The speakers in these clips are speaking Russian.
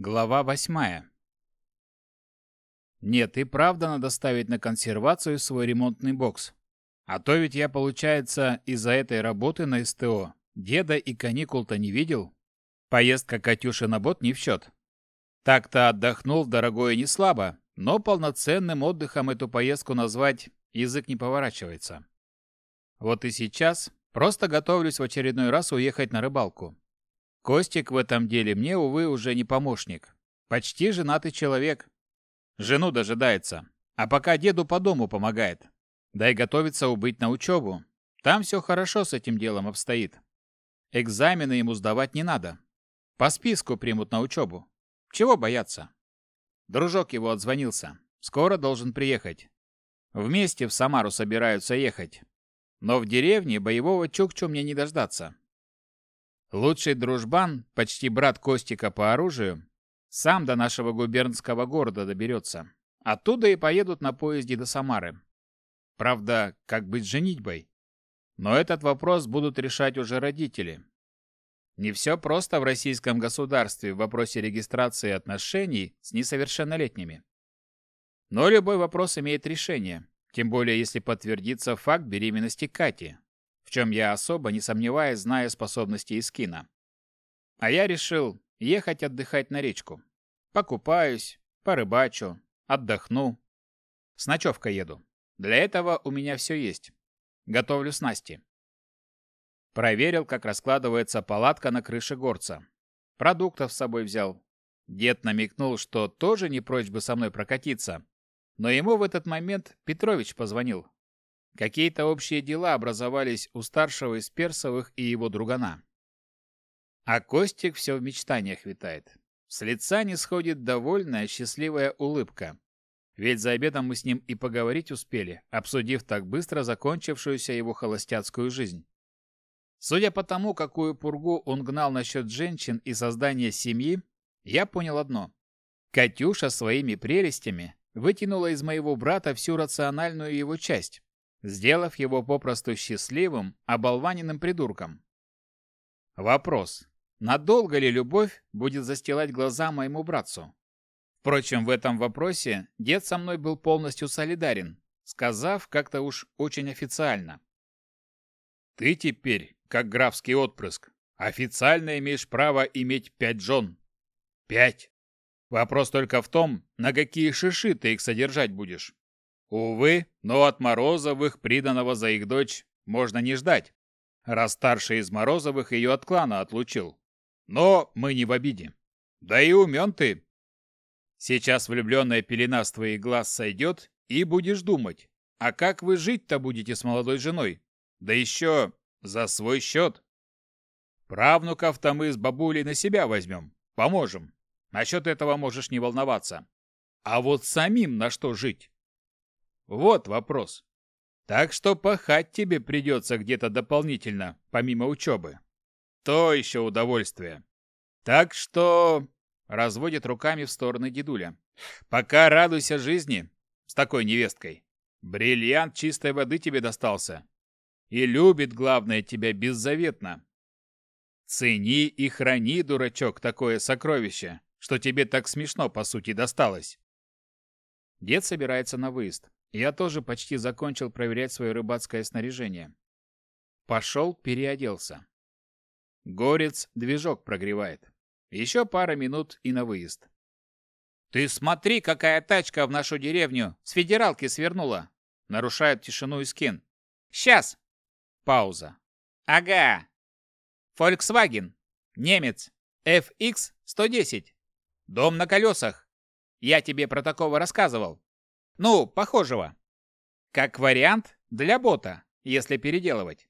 Глава восьмая. Нет, и правда надо ставить на консервацию свой ремонтный бокс. А то ведь я, получается, из-за этой работы на СТО деда и каникул-то не видел. Поездка Катюши на бот не в счет. Так-то отдохнул, дорогое, не слабо, но полноценным отдыхом эту поездку назвать язык не поворачивается. Вот и сейчас просто готовлюсь в очередной раз уехать на рыбалку. Костик в этом деле мне, увы, уже не помощник. Почти женатый человек. Жену дожидается. А пока деду по дому помогает. Да и готовится убыть на учебу. Там все хорошо с этим делом обстоит. Экзамены ему сдавать не надо. По списку примут на учебу. Чего бояться? Дружок его отзвонился. Скоро должен приехать. Вместе в Самару собираются ехать. Но в деревне боевого чукчу мне не дождаться. Лучший дружбан, почти брат Костика по оружию, сам до нашего губернского города доберется. Оттуда и поедут на поезде до Самары. Правда, как быть с женитьбой? Но этот вопрос будут решать уже родители. Не все просто в российском государстве в вопросе регистрации отношений с несовершеннолетними. Но любой вопрос имеет решение, тем более если подтвердится факт беременности Кати, в чем я особо не сомневаясь, зная способности Искина. А я решил ехать отдыхать на речку. Покупаюсь, порыбачу, отдохну. С ночевкой еду. Для этого у меня все есть. Готовлю снасти. Проверил, как раскладывается палатка на крыше горца. Продуктов с собой взял. Дед намекнул, что тоже не прочь бы со мной прокатиться. Но ему в этот момент Петрович позвонил, Какие-то общие дела образовались у старшего из Персовых и его другана. А Костик все в мечтаниях витает. С лица не сходит довольная, счастливая улыбка. Ведь за обедом мы с ним и поговорить успели, обсудив так быстро закончившуюся его холостяцкую жизнь. Судя по тому, какую пургу он гнал насчет женщин и создания семьи, я понял одно. Катюша своими прелестями вытянула из моего брата всю рациональную его часть, сделав его попросту счастливым, оболваненным придурком. Вопрос. Надолго ли любовь будет застилать глаза моему братцу? Впрочем, в этом вопросе дед со мной был полностью солидарен, сказав как-то уж очень официально. «Ты теперь, как графский отпрыск, официально имеешь право иметь пять жен. Пять. Вопрос только в том, на какие шиши ты их содержать будешь». Увы, но от Морозовых приданного за их дочь можно не ждать, раз старший из Морозовых ее от клана отлучил. Но мы не в обиде. Да и умен ты. Сейчас влюбленная пелена с твоих глаз сойдет, и будешь думать, а как вы жить-то будете с молодой женой? Да еще за свой счет. Правнуков-то мы с бабулей на себя возьмем, поможем. Насчет этого можешь не волноваться. А вот самим на что жить? Вот вопрос. Так что пахать тебе придется где-то дополнительно, помимо учебы. То еще удовольствие. Так что...» Разводит руками в стороны дедуля. «Пока радуйся жизни с такой невесткой. Бриллиант чистой воды тебе достался. И любит, главное, тебя беззаветно. Цени и храни, дурачок, такое сокровище, что тебе так смешно, по сути, досталось». Дед собирается на выезд. Я тоже почти закончил проверять свое рыбацкое снаряжение. Пошел, переоделся. Горец движок прогревает. Еще пара минут и на выезд. «Ты смотри, какая тачка в нашу деревню! С федералки свернула!» Нарушает тишину и скин. «Сейчас!» Пауза. «Ага!» «Фольксваген! Немец! FX-110! Дом на колесах! Я тебе про такого рассказывал!» Ну, похожего. Как вариант для бота, если переделывать.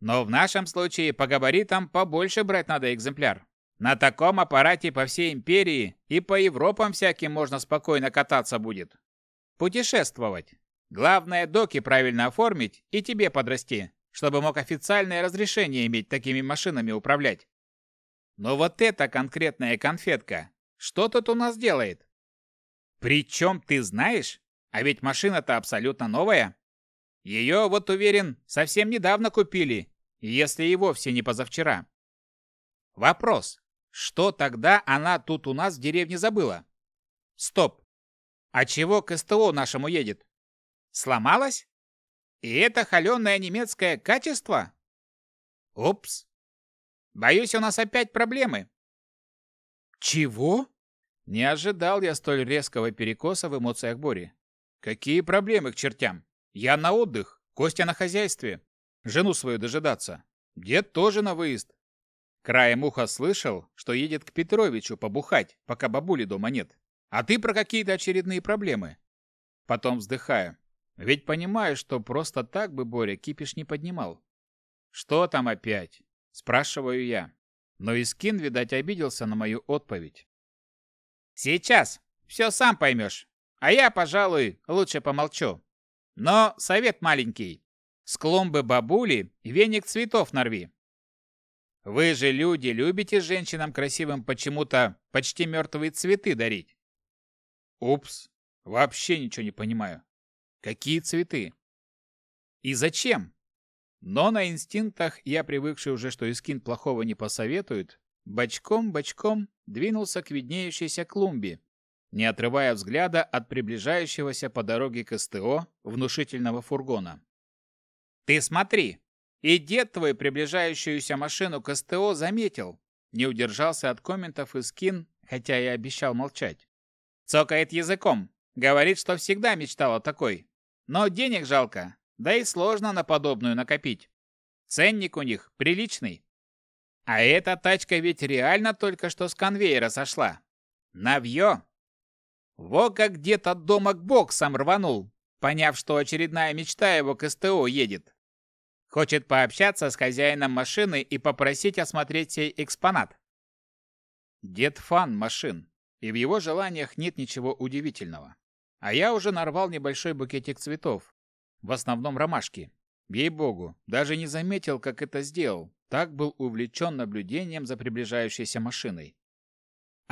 Но в нашем случае по габаритам побольше брать надо экземпляр. На таком аппарате по всей империи и по Европам всяким можно спокойно кататься будет. Путешествовать. Главное, доки правильно оформить и тебе подрасти, чтобы мог официальное разрешение иметь такими машинами управлять. Но вот эта конкретная конфетка, что тут у нас делает? Причем, ты знаешь, а ведь машина-то абсолютно новая. Ее, вот уверен, совсем недавно купили, если и вовсе не позавчера. Вопрос, что тогда она тут у нас в деревне забыла? Стоп. А чего к СТО нашему едет? Сломалась? И это холеное немецкое качество? Упс. Боюсь, у нас опять проблемы. Чего? Не ожидал я столь резкого перекоса в эмоциях Бори. Какие проблемы к чертям? Я на отдых, Костя на хозяйстве. Жену свою дожидаться. Дед тоже на выезд. Краем уха слышал, что едет к Петровичу побухать, пока бабули дома нет. А ты про какие-то очередные проблемы. Потом вздыхая, Ведь понимаешь, что просто так бы Боря кипиш не поднимал. Что там опять? Спрашиваю я. Но Искин, видать, обиделся на мою отповедь. Сейчас. Все сам поймешь. А я, пожалуй, лучше помолчу. Но совет маленький. С клумбы бабули веник цветов нарви. Вы же, люди, любите женщинам красивым почему-то почти мертвые цветы дарить. Упс, вообще ничего не понимаю. Какие цветы? И зачем? Но на инстинктах, я привыкший уже, что Искин плохого не посоветует, бочком-бочком двинулся к виднеющейся клумбе, не отрывая взгляда от приближающегося по дороге к СТО внушительного фургона. «Ты смотри! И дед твой приближающуюся машину к СТО заметил!» Не удержался от комментов и скин, хотя и обещал молчать. Цокает языком. Говорит, что всегда мечтал о такой. Но денег жалко. Да и сложно на подобную накопить. Ценник у них приличный. А эта тачка ведь реально только что с конвейера сошла. Навье! Во как дед от дома к боксам рванул, поняв, что очередная мечта его к СТО едет. Хочет пообщаться с хозяином машины и попросить осмотреть сей экспонат. Дед фан машин, и в его желаниях нет ничего удивительного. А я уже нарвал небольшой букетик цветов, в основном ромашки. Ей-богу, даже не заметил, как это сделал, так был увлечен наблюдением за приближающейся машиной.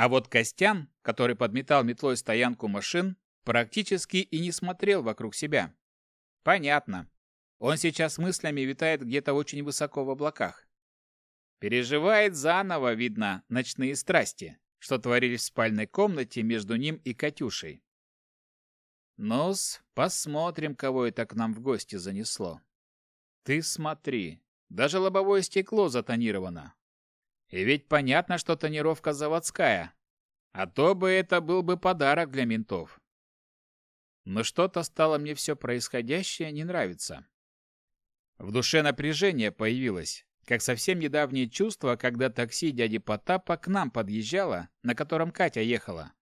А вот Костян, который подметал метлой стоянку машин, практически и не смотрел вокруг себя. Понятно. Он сейчас мыслями витает где-то очень высоко в облаках. Переживает заново, видно, ночные страсти, что творились в спальной комнате между ним и Катюшей. Нос, посмотрим, кого это к нам в гости занесло. Ты смотри, даже лобовое стекло затонировано, и ведь понятно, что тонировка заводская. А то бы это был бы подарок для ментов. Но что-то стало мне все происходящее не нравиться. В душе напряжение появилось, как совсем недавнее чувство, когда такси дяди Потапа к нам подъезжало, на котором Катя ехала.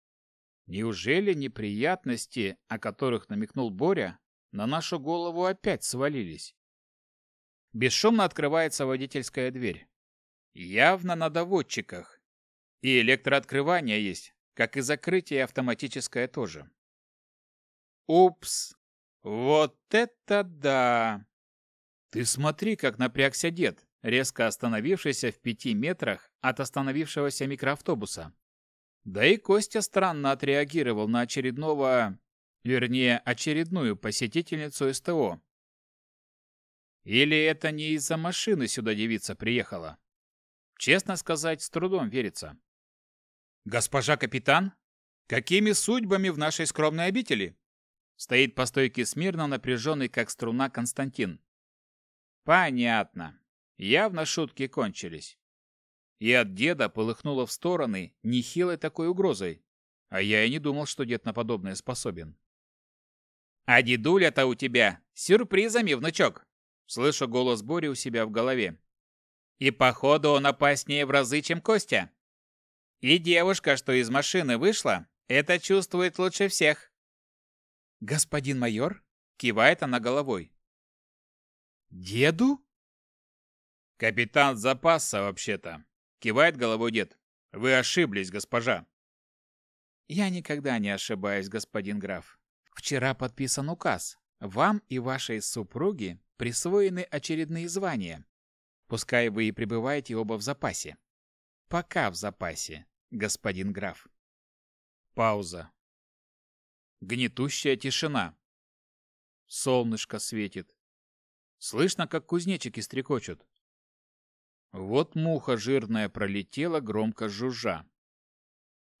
Неужели неприятности, о которых намекнул Боря, на нашу голову опять свалились? Бесшумно открывается водительская дверь явно на доводчиках. И электрооткрывание есть, как и закрытие автоматическое тоже. Упс, вот это да! Ты смотри, как напрягся дед, резко остановившийся в пяти метрах от остановившегося микроавтобуса. Да и Костя странно отреагировал на очередного, вернее, очередную посетительницу СТО. Или это не из-за машины сюда девица приехала? Честно сказать, с трудом верится. Госпожа капитан, какими судьбами в нашей скромной обители? Стоит по стойке смирно напряженный, как струна, Константин. Понятно. Явно шутки кончились. И от деда полыхнуло в стороны нехилой такой угрозой. А я и не думал, что дед на подобное способен. «А дедуля-то у тебя сюрпризами, внучок!» Слышу голос Бори у себя в голове. И походу он опаснее в разы, чем Костя. И девушка, что из машины вышла, это чувствует лучше всех. Господин майор кивает она головой. Деду? Капитан запаса вообще-то. Кивает головой дед. Вы ошиблись, госпожа. Я никогда не ошибаюсь, господин граф. Вчера подписан указ. Вам и вашей супруге присвоены очередные звания. Пускай вы и пребываете оба в запасе. Пока в запасе, господин граф. Пауза. Гнетущая тишина. Солнышко светит. Слышно, как кузнечики стрекочут. Вот муха жирная пролетела, громко жужжа.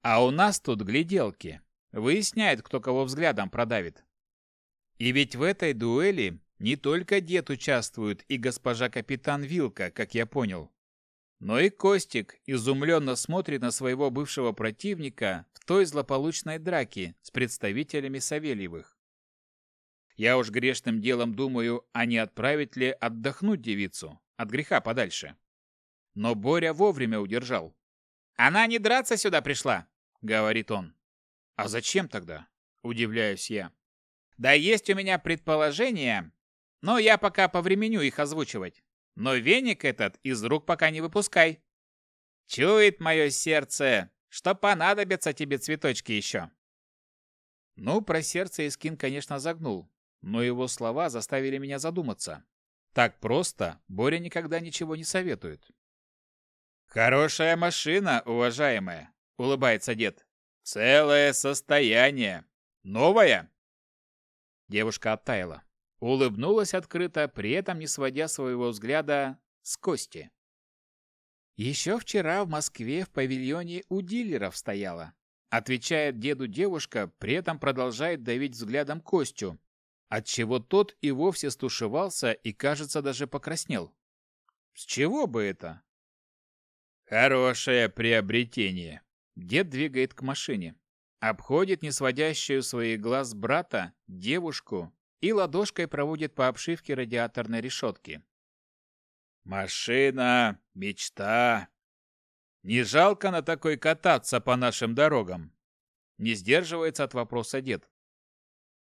А у нас тут гляделки. Выясняет, кто кого взглядом продавит. И ведь в этой дуэли не только дед участвует и госпожа капитан Вилка, как я понял. Но и Костик изумленно смотрит на своего бывшего противника в той злополучной драке с представителями Савельевых. Я уж грешным делом думаю, а не отправить ли отдохнуть девицу от греха подальше. Но Боря вовремя удержал. «Она не драться сюда пришла!» — говорит он. «А зачем тогда?» — удивляюсь я. «Да есть у меня предположение, но я пока повременю их озвучивать. Но веник этот из рук пока не выпускай. Чует мое сердце, что понадобятся тебе цветочки еще. Ну, про сердце Искин, конечно, загнул, но его слова заставили меня задуматься. Так просто Боря никогда ничего не советует. «Хорошая машина, уважаемая», — улыбается дед. «Целое состояние. Новая?» Девушка оттаяла. Улыбнулась открыто, при этом не сводя своего взгляда с Кости. «Еще вчера в Москве в павильоне у дилеров стояла», отвечает деду девушка, при этом продолжает давить взглядом Костю, отчего тот и вовсе стушевался и, кажется, даже покраснел. «С чего бы это?» «Хорошее приобретение», Дед двигает к машине. Обходит не сводящую свои глаз брата, девушку и ладошкой проводит по обшивке радиаторной решетки. «Машина! Мечта! Не жалко на такой кататься по нашим дорогам?» Не сдерживается от вопроса дед.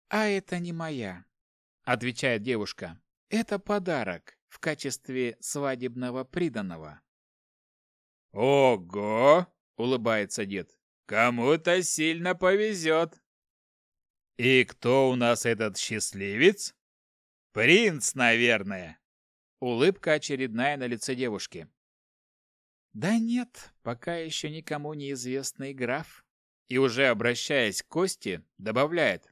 «А это не моя», — отвечает девушка. «Это подарок в качестве свадебного приданного». «Ого!» — улыбается дед. «Кому-то сильно повезет!» И кто у нас этот счастливец? Принц, наверное. Улыбка очередная на лице девушки. Да нет, пока еще никому неизвестный граф. И уже обращаясь к Косте, добавляет.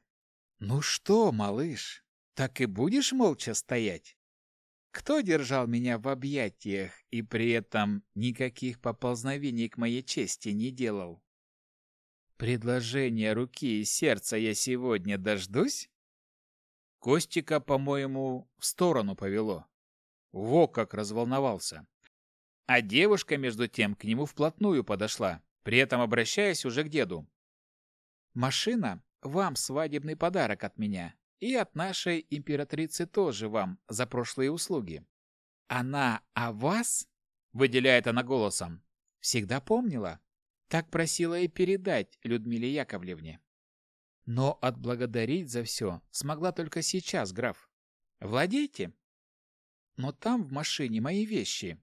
Ну что, малыш, так и будешь молча стоять? Кто держал меня в объятиях и при этом никаких поползновений к моей чести не делал? предложение руки и сердца я сегодня дождусь?» Костика, по-моему, в сторону повело. Во как разволновался. А девушка, между тем, к нему вплотную подошла, при этом обращаясь уже к деду. «Машина — вам свадебный подарок от меня, и от нашей императрицы тоже вам за прошлые услуги. Она о вас, — выделяет она голосом, — всегда помнила, так просила и передать Людмиле Яковлевне. Но отблагодарить за все смогла только сейчас, граф. Владейте. Но там в машине мои вещи.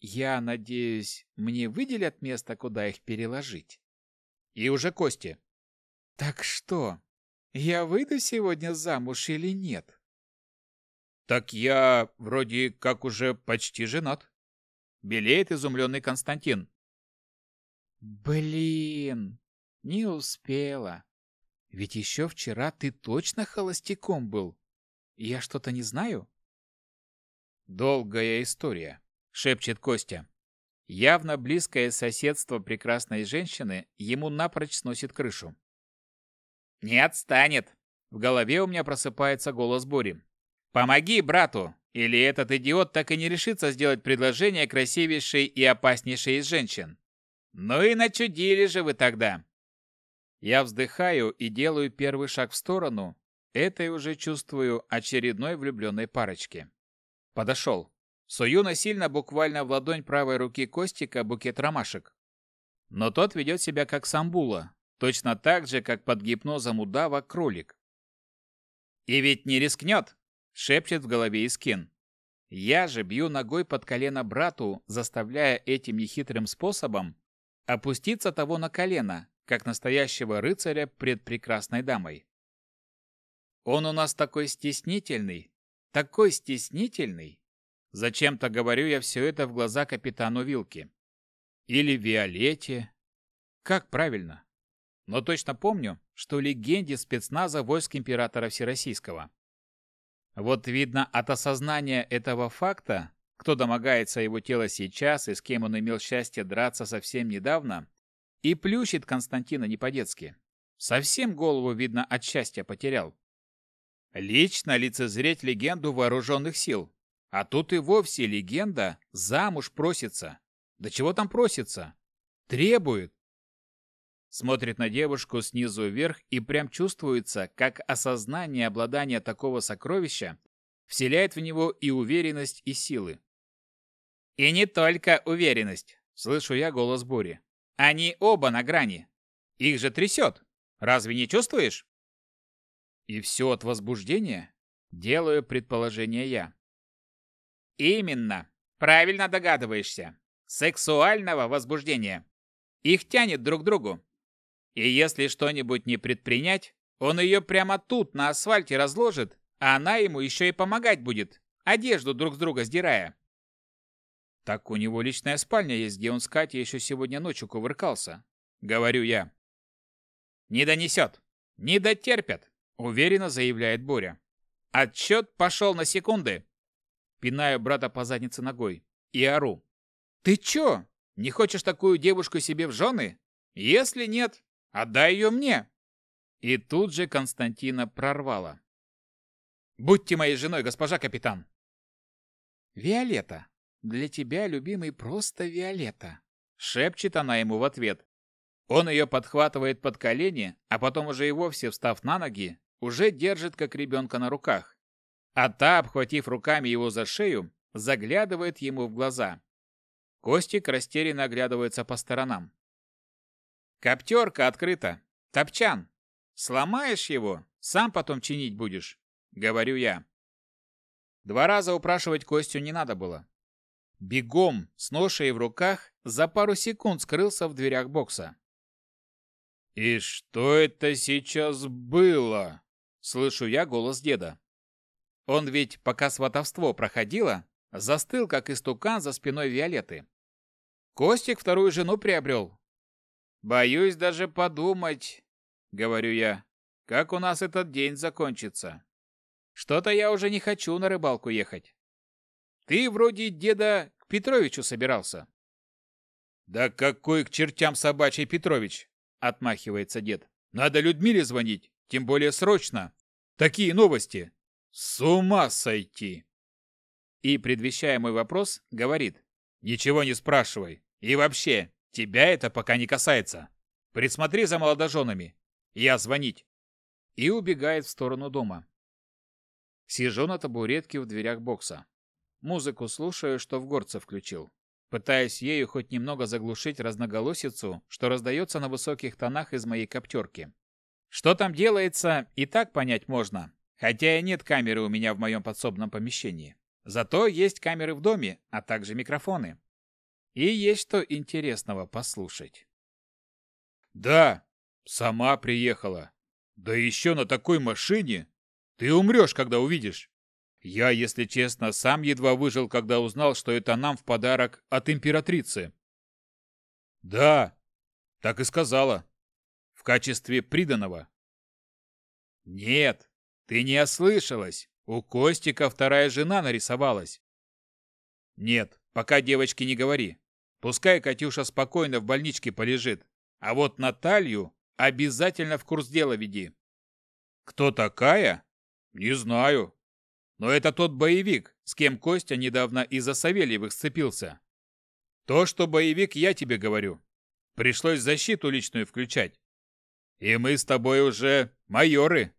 Я надеюсь, мне выделят место, куда их переложить. И уже кости. Так что, я выйду сегодня замуж или нет? Так я вроде как уже почти женат. Белеет изумленный Константин. Блин, не успела. Ведь еще вчера ты точно холостяком был. Я что-то не знаю? Долгая история, шепчет Костя. Явно близкое соседство прекрасной женщины ему напрочь сносит крышу. «Не отстанет!» В голове у меня просыпается голос Бори. «Помоги брату! Или этот идиот так и не решится сделать предложение красивейшей и опаснейшей из женщин!» Ну и начудили же вы тогда. Я вздыхаю и делаю первый шаг в сторону. Это я уже чувствую очередной влюбленной парочки. Подошел. Сую насильно буквально в ладонь правой руки Костика букет ромашек. Но тот ведет себя как самбула, точно так же, как под гипнозом удава кролик. «И ведь не рискнет!» — шепчет в голове Искин. Я же бью ногой под колено брату, заставляя этим нехитрым способом опуститься того на колено, как настоящего рыцаря пред прекрасной дамой. Он у нас такой стеснительный, такой стеснительный. Зачем-то говорю я все это в глаза капитану Вилки. Или Виолетте. Как правильно? Но точно помню, что легенде спецназа войск императора Всероссийского. Вот видно, от осознания этого факта кто домогается его тела сейчас и с кем он имел счастье драться совсем недавно, и плющит Константина не по-детски. Совсем голову, видно, от счастья потерял. Лично лицезреть легенду вооруженных сил. А тут и вовсе легенда замуж просится. Да чего там просится? Требует. Смотрит на девушку снизу вверх и прям чувствуется, как осознание обладания такого сокровища вселяет в него и уверенность, и силы. И не только уверенность. Слышу я голос Бури. Они оба на грани. Их же трясет. Разве не чувствуешь? И все от возбуждения? Делаю предположение я. Именно. Правильно догадываешься. Сексуального возбуждения. Их тянет друг к другу. И если что-нибудь не предпринять, он ее прямо тут на асфальте разложит, а она ему еще и помогать будет, одежду друг с друга сдирая. Так у него личная спальня есть, где он с Катей еще сегодня ночью кувыркался. Говорю я. Не донесет. Не дотерпят, уверенно заявляет Боря. Отсчет пошел на секунды. Пинаю брата по заднице ногой и ору. Ты че? Не хочешь такую девушку себе в жены? Если нет, отдай ее мне. И тут же Константина прорвала. «Будьте моей женой, госпожа капитан!» «Виолетта, для тебя, любимый, просто Виолетта!» Шепчет она ему в ответ. Он ее подхватывает под колени, а потом уже и вовсе, встав на ноги, уже держит как ребенка на руках. А та, обхватив руками его за шею, заглядывает ему в глаза. Костик растерянно оглядывается по сторонам. «Коптерка открыта! Топчан! Сломаешь его, сам потом чинить будешь!» — говорю я. Два раза упрашивать Костю не надо было. Бегом, с ношей в руках, за пару секунд скрылся в дверях бокса. «И что это сейчас было?» – слышу я голос деда. Он ведь, пока сватовство проходило, застыл, как истукан за спиной Виолеты. Костик вторую жену приобрел. «Боюсь даже подумать», – говорю я, – «как у нас этот день закончится. Что-то я уже не хочу на рыбалку ехать». Ты вроде деда Петровичу собирался». «Да какой к чертям собачий Петрович?» — отмахивается дед. «Надо Людмиле звонить, тем более срочно. Такие новости. С ума сойти!» И, предвещая мой вопрос, говорит. «Ничего не спрашивай. И вообще, тебя это пока не касается. Присмотри за молодоженами. Я звонить». И убегает в сторону дома. Сижу на табуретке в дверях бокса музыку слушаю, что в горце включил. Пытаюсь ею хоть немного заглушить разноголосицу, что раздается на высоких тонах из моей коптерки. Что там делается, и так понять можно. Хотя и нет камеры у меня в моем подсобном помещении. Зато есть камеры в доме, а также микрофоны. И есть что интересного послушать. Да, сама приехала. Да еще на такой машине. Ты умрешь, когда увидишь. Я, если честно, сам едва выжил, когда узнал, что это нам в подарок от императрицы. Да, так и сказала. В качестве приданого. Нет, ты не ослышалась. У Костика вторая жена нарисовалась. Нет, пока девочке не говори. Пускай Катюша спокойно в больничке полежит. А вот Наталью обязательно в курс дела веди. Кто такая? Не знаю, но это тот боевик, с кем Костя недавно из-за Савельевых сцепился. То, что боевик, я тебе говорю. Пришлось защиту личную включать. И мы с тобой уже майоры.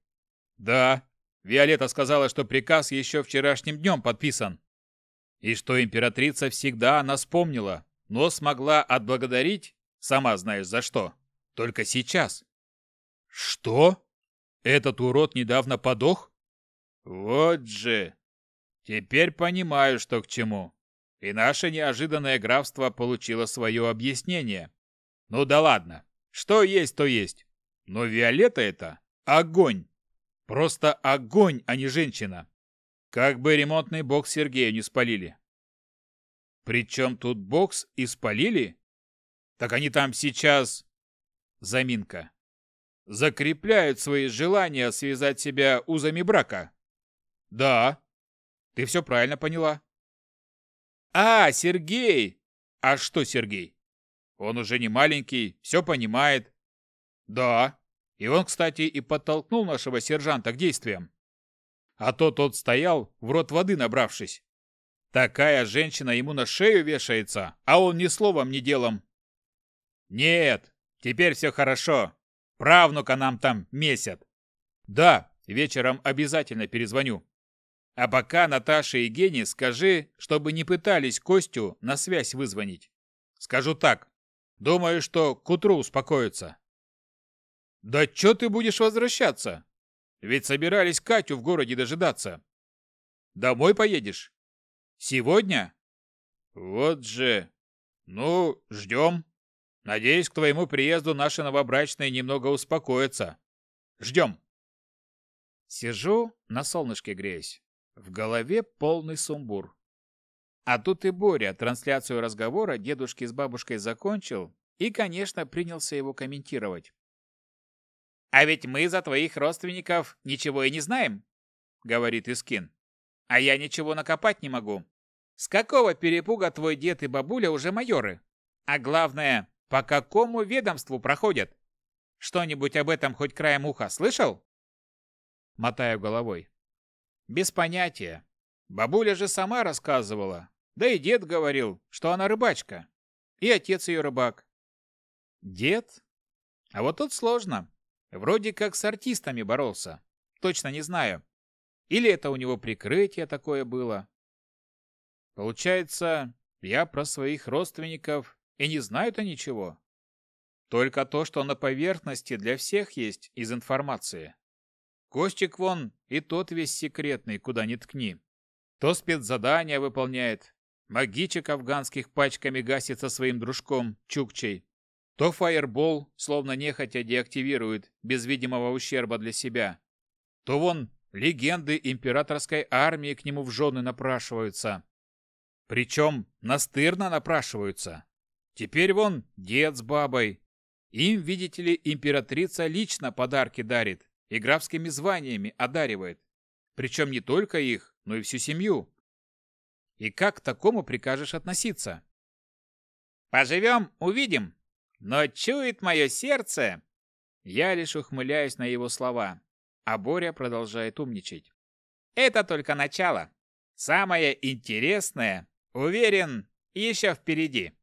Да, Виолетта сказала, что приказ еще вчерашним днем подписан. И что императрица всегда она вспомнила, но смогла отблагодарить, сама знаешь за что, только сейчас. Что? Этот урод недавно подох? Вот же! Теперь понимаю, что к чему. И наше неожиданное графство получило свое объяснение. Ну да ладно. Что есть, то есть. Но Виолетта это огонь. Просто огонь, а не женщина. Как бы ремонтный бокс Сергею не спалили. Причем тут бокс и спалили? Так они там сейчас... Заминка. Закрепляют свои желания связать себя узами брака. Да. Ты все правильно поняла. А, Сергей! А что Сергей? Он уже не маленький, все понимает. Да. И он, кстати, и подтолкнул нашего сержанта к действиям. А то тот стоял, в рот воды набравшись. Такая женщина ему на шею вешается, а он ни словом, ни делом. Нет, теперь все хорошо. Правнука нам там месяц. Да, вечером обязательно перезвоню. А пока Наташа и Гене скажи, чтобы не пытались Костю на связь вызвонить. Скажу так. Думаю, что к утру успокоится. Да чё ты будешь возвращаться? Ведь собирались Катю в городе дожидаться. Домой поедешь? Сегодня? Вот же. Ну, ждем. Надеюсь, к твоему приезду наши новобрачные немного успокоятся. Ждем. Сижу, на солнышке греюсь. В голове полный сумбур. А тут и Боря трансляцию разговора дедушки с бабушкой закончил и, конечно, принялся его комментировать. «А ведь мы за твоих родственников ничего и не знаем», — говорит Искин. «А я ничего накопать не могу. С какого перепуга твой дед и бабуля уже майоры? А главное, по какому ведомству проходят? Что-нибудь об этом хоть краем уха слышал?» Мотаю головой. Без понятия. Бабуля же сама рассказывала. Да и дед говорил, что она рыбачка. И отец ее рыбак. Дед? А вот тут сложно. Вроде как с артистами боролся. Точно не знаю. Или это у него прикрытие такое было. Получается, я про своих родственников и не знаю-то ничего. Только то, что на поверхности для всех есть из информации. Костик вон, и тот весь секретный, куда ни ткни. То спецзадания выполняет, магичек афганских пачками гасится своим дружком Чукчей, то фаербол словно нехотя деактивирует, без видимого ущерба для себя, то вон легенды императорской армии к нему в жены напрашиваются. Причем настырно напрашиваются. Теперь вон дед с бабой. Им, видите ли, императрица лично подарки дарит, и графскими званиями одаривает. Причем не только их, но и всю семью. И как к такому прикажешь относиться? Поживем, увидим. Но чует мое сердце. Я лишь ухмыляюсь на его слова, а Боря продолжает умничать. Это только начало. Самое интересное, уверен, еще впереди.